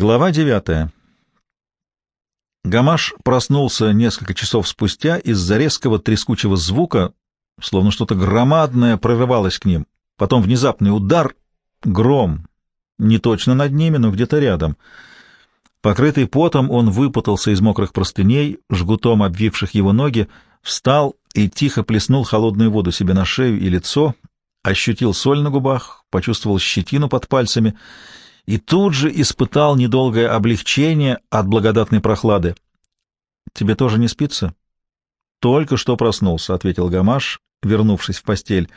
Глава девятая. Гамаш проснулся несколько часов спустя из-за резкого трескучего звука, словно что-то громадное прорывалось к ним. Потом внезапный удар, гром, не точно над ними, но где-то рядом. Покрытый потом, он выпутался из мокрых простыней, жгутом обвивших его ноги, встал и тихо плеснул холодную воду себе на шею и лицо, ощутил соль на губах, почувствовал щетину под пальцами — и тут же испытал недолгое облегчение от благодатной прохлады. — Тебе тоже не спится? — Только что проснулся, — ответил Гамаш, вернувшись в постель.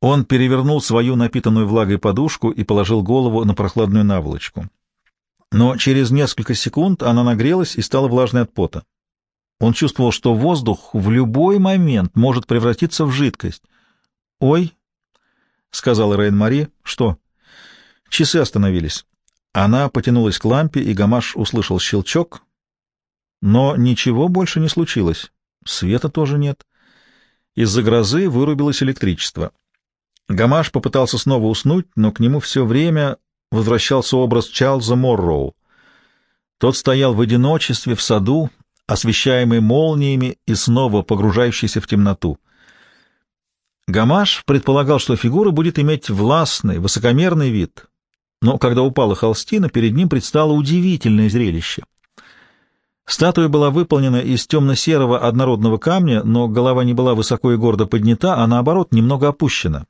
Он перевернул свою напитанную влагой подушку и положил голову на прохладную наволочку. Но через несколько секунд она нагрелась и стала влажной от пота. Он чувствовал, что воздух в любой момент может превратиться в жидкость. «Ой», — сказала Рейн-Мари, — «что?» Часы остановились. Она потянулась к лампе, и Гамаш услышал щелчок, но ничего больше не случилось. Света тоже нет. Из-за грозы вырубилось электричество. Гамаш попытался снова уснуть, но к нему все время возвращался образ Чарльза Морроу. Тот стоял в одиночестве в саду, освещаемый молниями и снова погружающийся в темноту. Гамаш предполагал, что фигура будет иметь властный, высокомерный вид, но когда упала холстина, перед ним предстало удивительное зрелище. Статуя была выполнена из темно-серого однородного камня, но голова не была высоко и гордо поднята, а наоборот немного опущена.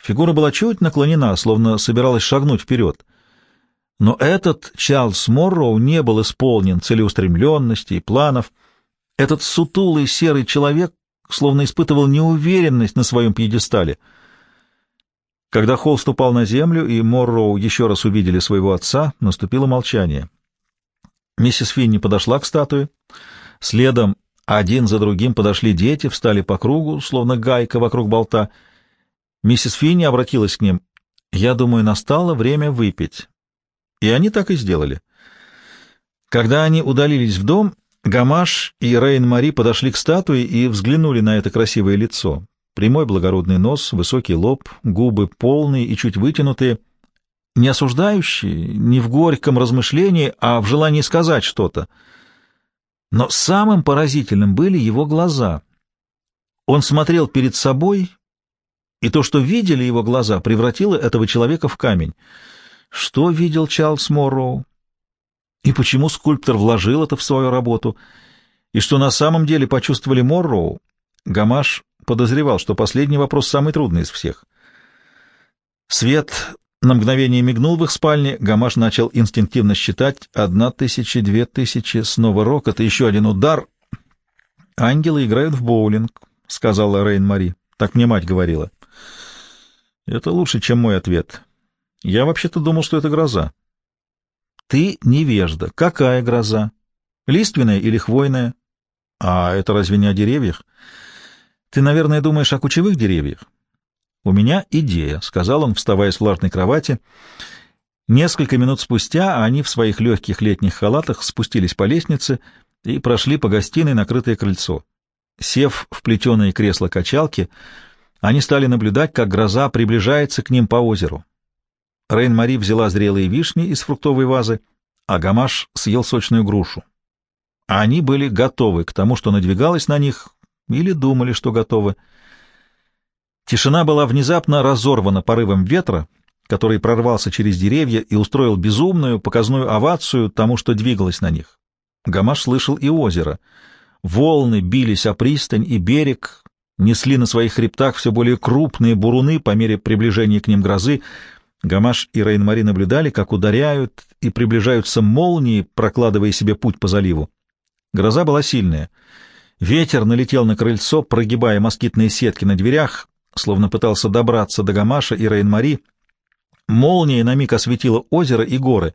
Фигура была чуть наклонена, словно собиралась шагнуть вперед. Но этот Чарльз Морроу не был исполнен целеустремленности и планов. Этот сутулый серый человек словно испытывал неуверенность на своем пьедестале — когда холст упал на землю, и Морроу еще раз увидели своего отца, наступило молчание. Миссис Финни подошла к статуе. Следом один за другим подошли дети, встали по кругу, словно гайка вокруг болта. Миссис Финни обратилась к ним. «Я думаю, настало время выпить». И они так и сделали. Когда они удалились в дом, Гамаш и Рейн-Мари подошли к статуе и взглянули на это красивое лицо. Прямой благородный нос, высокий лоб, губы полные и чуть вытянутые, не осуждающие, не в горьком размышлении, а в желании сказать что-то. Но самым поразительным были его глаза. Он смотрел перед собой, и то, что видели его глаза, превратило этого человека в камень. Что видел Чарльз Морроу? И почему скульптор вложил это в свою работу? И что на самом деле почувствовали Морроу? Гамаш подозревал, что последний вопрос самый трудный из всех. Свет на мгновение мигнул в их спальне, Гамаш начал инстинктивно считать. Одна тысяча, две тысячи, снова рокот, еще один удар. «Ангелы играют в боулинг», — сказала Рейн-Мари. Так мне мать говорила. «Это лучше, чем мой ответ. Я вообще-то думал, что это гроза». «Ты невежда. Какая гроза? Лиственная или хвойная?» «А это разве не о деревьях?» Ты, наверное, думаешь о кучевых деревьях? У меня идея, — сказал он, вставая с влажной кровати. Несколько минут спустя они в своих легких летних халатах спустились по лестнице и прошли по гостиной накрытое крыльцо. Сев в плетеные кресла-качалки, они стали наблюдать, как гроза приближается к ним по озеру. Рейн-Мари взяла зрелые вишни из фруктовой вазы, а Гамаш съел сочную грушу. Они были готовы к тому, что надвигалось на них, или думали, что готовы. Тишина была внезапно разорвана порывом ветра, который прорвался через деревья и устроил безумную показную овацию тому, что двигалось на них. Гамаш слышал и озеро. Волны бились о пристань и берег, несли на своих хребтах все более крупные буруны по мере приближения к ним грозы. Гамаш и Рейн-Мари наблюдали, как ударяют и приближаются молнии, прокладывая себе путь по заливу. Гроза была сильная — Ветер налетел на крыльцо, прогибая москитные сетки на дверях, словно пытался добраться до Гамаша и Рейн-Мари. Молния на миг осветила озеро и горы.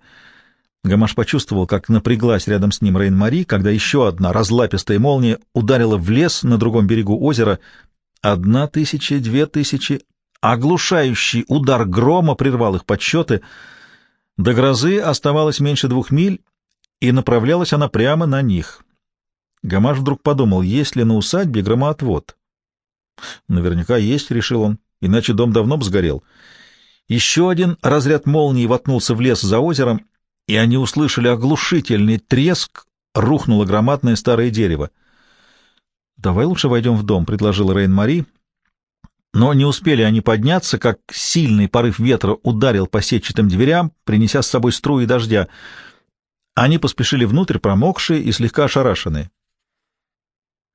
Гамаш почувствовал, как напряглась рядом с ним Рейн-Мари, когда еще одна разлапистая молния ударила в лес на другом берегу озера. Одна тысяча, две тысячи. Оглушающий удар грома прервал их подсчеты. До грозы оставалось меньше двух миль, и направлялась она прямо на них. Гамаш вдруг подумал, есть ли на усадьбе громоотвод. Наверняка есть, решил он, иначе дом давно бы сгорел. Еще один разряд молнии воткнулся в лес за озером, и они услышали оглушительный треск, рухнуло громадное старое дерево. «Давай лучше войдем в дом», — предложил Рейн-Мари. Но не успели они подняться, как сильный порыв ветра ударил по сетчатым дверям, принеся с собой струи дождя. Они поспешили внутрь, промокшие и слегка ошарашенные.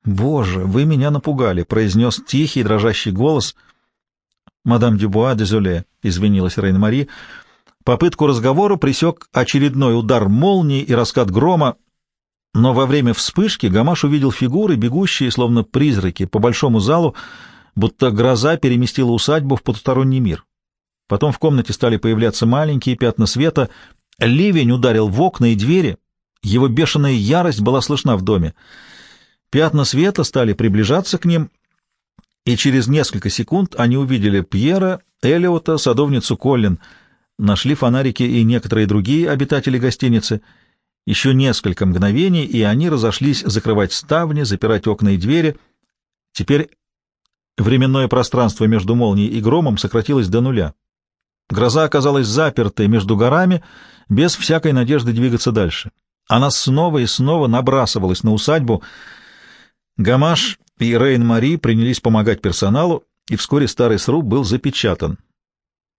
«Боже, вы меня напугали», — произнес тихий, дрожащий голос. «Мадам Дюбуа, дезоле», — извинилась Рейн-Мари. Попытку разговора пресек очередной удар молнии и раскат грома, но во время вспышки Гамаш увидел фигуры, бегущие, словно призраки, по большому залу, будто гроза переместила усадьбу в потусторонний мир. Потом в комнате стали появляться маленькие пятна света, ливень ударил в окна и двери, его бешеная ярость была слышна в доме. Пятна света стали приближаться к ним, и через несколько секунд они увидели Пьера, Элиота, садовницу Коллин, нашли фонарики и некоторые другие обитатели гостиницы. Еще несколько мгновений, и они разошлись закрывать ставни, запирать окна и двери. Теперь временное пространство между молнией и громом сократилось до нуля. Гроза оказалась запертой между горами, без всякой надежды двигаться дальше. Она снова и снова набрасывалась на усадьбу — Гамаш и Рейн-Мари принялись помогать персоналу, и вскоре старый сруб был запечатан.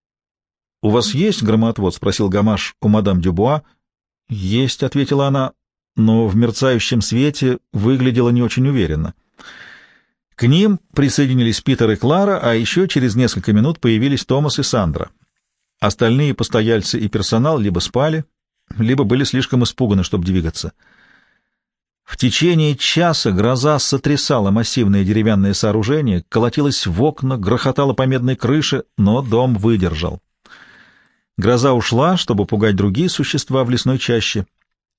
— У вас есть громоотвод? — спросил Гамаш у мадам Дюбуа. — Есть, — ответила она, но в мерцающем свете выглядела не очень уверенно. К ним присоединились Питер и Клара, а еще через несколько минут появились Томас и Сандра. Остальные постояльцы и персонал либо спали, либо были слишком испуганы, чтобы двигаться. — в течение часа гроза сотрясала массивные деревянные сооружения, колотилась в окна, грохотала по медной крыше, но дом выдержал. Гроза ушла, чтобы пугать другие существа в лесной чаще,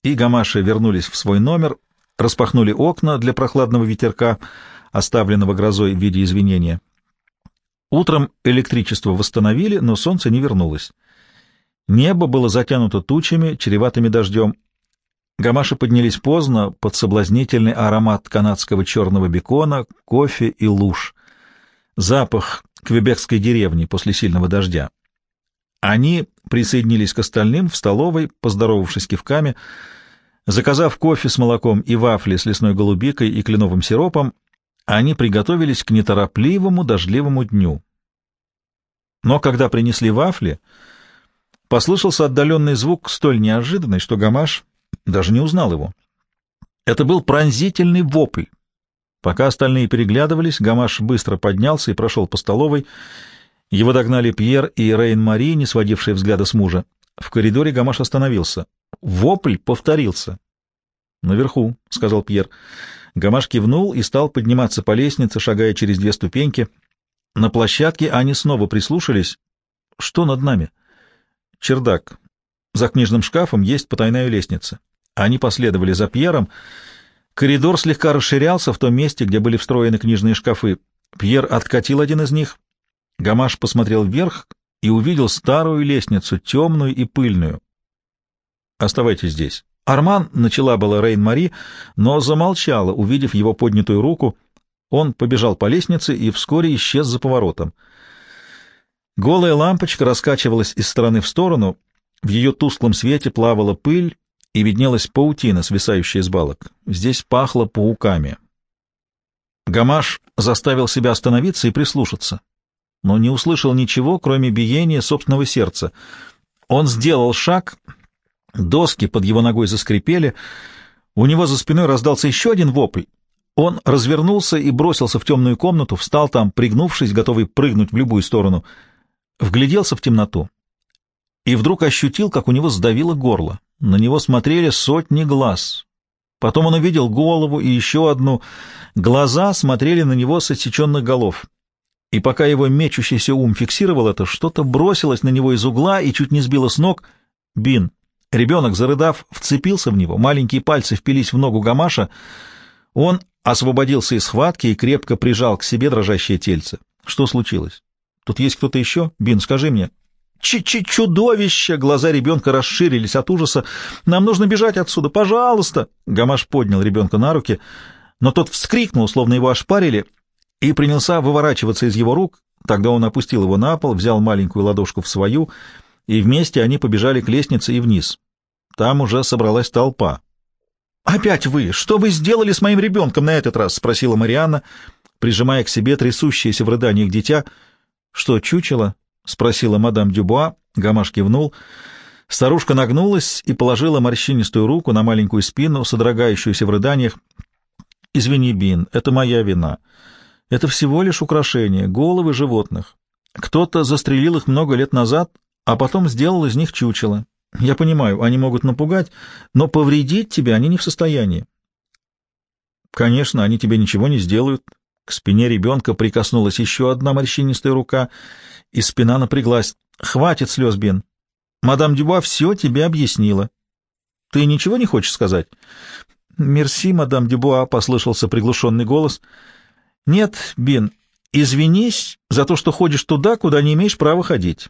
и гамаши вернулись в свой номер, распахнули окна для прохладного ветерка, оставленного грозой в виде извинения. Утром электричество восстановили, но солнце не вернулось. Небо было затянуто тучами, чреватыми дождем, Гамаши поднялись поздно под соблазнительный аромат канадского черного бекона, кофе и луж. Запах квебекской деревни после сильного дождя. Они присоединились к остальным в столовой, поздоровавшись кивками. Заказав кофе с молоком и вафли с лесной голубикой и кленовым сиропом, они приготовились к неторопливому дождливому дню. Но когда принесли вафли, послышался отдаленный звук столь неожиданный, что Гамаш даже не узнал его. Это был пронзительный вопль. Пока остальные переглядывались, Гамаш быстро поднялся и прошел по столовой. Его догнали Пьер и Рейн-Мари, не сводившие взгляда с мужа. В коридоре Гамаш остановился. Вопль повторился. «Наверху», — сказал Пьер. Гамаш кивнул и стал подниматься по лестнице, шагая через две ступеньки. На площадке они снова прислушались. «Что над нами?» «Чердак. За книжным шкафом есть потайная лестница. Они последовали за Пьером. Коридор слегка расширялся в том месте, где были встроены книжные шкафы. Пьер откатил один из них. Гамаш посмотрел вверх и увидел старую лестницу, темную и пыльную. «Оставайтесь здесь». Арман начала была Рейн-Мари, но замолчала, увидев его поднятую руку. Он побежал по лестнице и вскоре исчез за поворотом. Голая лампочка раскачивалась из стороны в сторону, в ее тусклом свете плавала пыль, и виднелась паутина, свисающая с балок. Здесь пахло пауками. Гамаш заставил себя остановиться и прислушаться, но не услышал ничего, кроме биения собственного сердца. Он сделал шаг, доски под его ногой заскрипели, у него за спиной раздался еще один вопль. Он развернулся и бросился в темную комнату, встал там, пригнувшись, готовый прыгнуть в любую сторону. Вгляделся в темноту и вдруг ощутил, как у него сдавило горло. На него смотрели сотни глаз. Потом он увидел голову и еще одну. Глаза смотрели на него с отсеченных голов. И пока его мечущийся ум фиксировал это, что-то бросилось на него из угла и чуть не сбило с ног. Бин. Ребенок, зарыдав, вцепился в него, маленькие пальцы впились в ногу Гамаша. Он освободился из схватки и крепко прижал к себе дрожащее тельце. Что случилось? Тут есть кто-то еще? Бин, скажи мне. Ч-ч-чудовище! Глаза ребенка расширились от ужаса. Нам нужно бежать отсюда, пожалуйста! Гамаш поднял ребенка на руки, но тот вскрикнул, словно его ошпарили, и принялся выворачиваться из его рук. Тогда он опустил его на пол, взял маленькую ладошку в свою, и вместе они побежали к лестнице и вниз. Там уже собралась толпа. «Опять вы! Что вы сделали с моим ребенком на этот раз?» — спросила Марианна, прижимая к себе трясущееся в рыданиях дитя. «Что, чучело?» — спросила мадам Дюбуа. Гамаш кивнул. Старушка нагнулась и положила морщинистую руку на маленькую спину, содрогающуюся в рыданиях. «Извини, Бин, это моя вина. Это всего лишь украшение, головы животных. Кто-то застрелил их много лет назад, а потом сделал из них чучело. Я понимаю, они могут напугать, но повредить тебя они не в состоянии. Конечно, они тебе ничего не сделают. К спине ребенка прикоснулась еще одна морщинистая рука, и спина напряглась. Хватит слез, Бен. Мадам Дюба все тебе объяснила. Ты ничего не хочешь сказать? Мерси, мадам Дюбуа, — послышался приглушенный голос. Нет, Бен, извинись за то, что ходишь туда, куда не имеешь права ходить.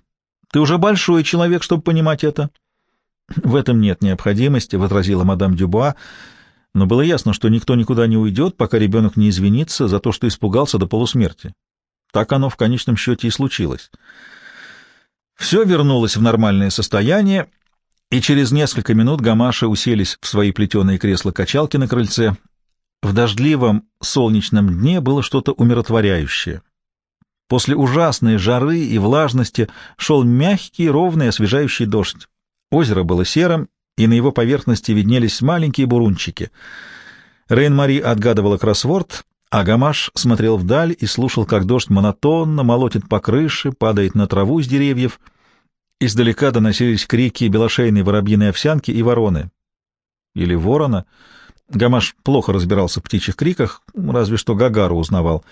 Ты уже большой человек, чтобы понимать это. В этом нет необходимости, — возразила мадам Дюбуа, но было ясно, что никто никуда не уйдет, пока ребенок не извинится за то, что испугался до полусмерти. Так оно в конечном счете и случилось. Все вернулось в нормальное состояние, и через несколько минут гамаши уселись в свои плетеные кресла-качалки на крыльце. В дождливом солнечном дне было что-то умиротворяющее. После ужасной жары и влажности шел мягкий, ровный, освежающий дождь. Озеро было серым, и на его поверхности виднелись маленькие бурунчики. Рейн-Мари отгадывала кроссворд, а Гамаш смотрел вдаль и слушал, как дождь монотонно молотит по крыше, падает на траву с деревьев. Издалека доносились крики белошейной воробьиной овсянки и вороны. Или ворона. Гамаш плохо разбирался в птичьих криках, разве что Гагару узнавал.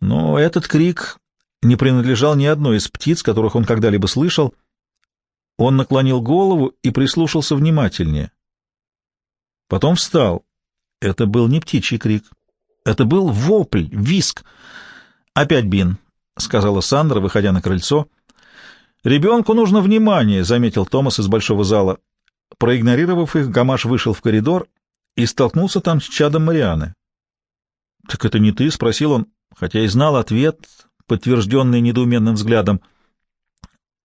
Но этот крик не принадлежал ни одной из птиц, которых он когда-либо слышал. Он наклонил голову и прислушался внимательнее. Потом встал. Это был не птичий крик. Это был вопль, виск. «Опять Бин», — сказала Сандра, выходя на крыльцо. «Ребенку нужно внимание», — заметил Томас из большого зала. Проигнорировав их, Гамаш вышел в коридор и столкнулся там с чадом Марианы. «Так это не ты?» — спросил он, хотя и знал ответ, подтвержденный недоуменным взглядом.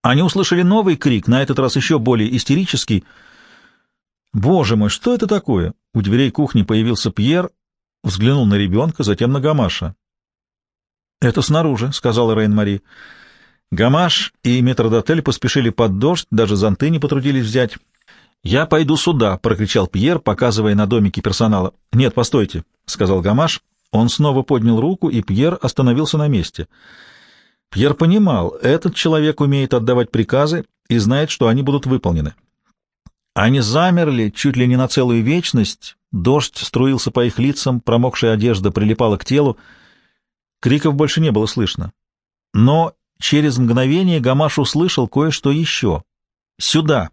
Они услышали новый крик, на этот раз еще более истерический. «Боже мой, что это такое?» У дверей кухни появился Пьер, взглянул на ребенка, затем на Гамаша. «Это снаружи», — сказала Рейн-Мари. Гамаш и метрдотель поспешили под дождь, даже зонты не потрудились взять. «Я пойду сюда», — прокричал Пьер, показывая на домике персонала. «Нет, постойте», — сказал Гамаш. Он снова поднял руку, и Пьер остановился на месте. Пьер понимал, этот человек умеет отдавать приказы и знает, что они будут выполнены. Они замерли чуть ли не на целую вечность, дождь струился по их лицам, промокшая одежда прилипала к телу. Криков больше не было слышно. Но через мгновение Гамаш услышал кое-что еще. «Сюда!»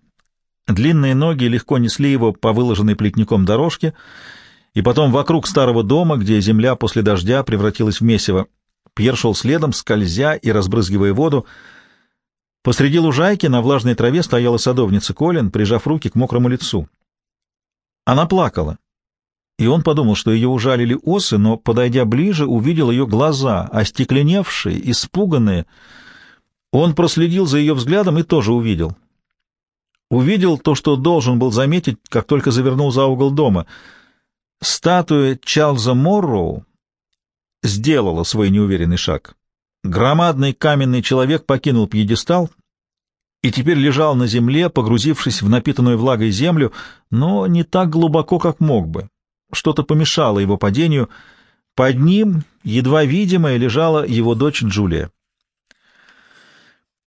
Длинные ноги легко несли его по выложенной плетником дорожке, и потом вокруг старого дома, где земля после дождя превратилась в месиво. Пьер шел следом, скользя и разбрызгивая воду. Посреди лужайки на влажной траве стояла садовница Колин, прижав руки к мокрому лицу. Она плакала, и он подумал, что ее ужалили осы, но, подойдя ближе, увидел ее глаза, остекленевшие, испуганные. Он проследил за ее взглядом и тоже увидел. Увидел то, что должен был заметить, как только завернул за угол дома. Статуя Чарльза Морроу сделала свой неуверенный шаг. Громадный каменный человек покинул пьедестал и теперь лежал на земле, погрузившись в напитанную влагой землю, но не так глубоко, как мог бы. Что-то помешало его падению. Под ним, едва видимая, лежала его дочь Джулия.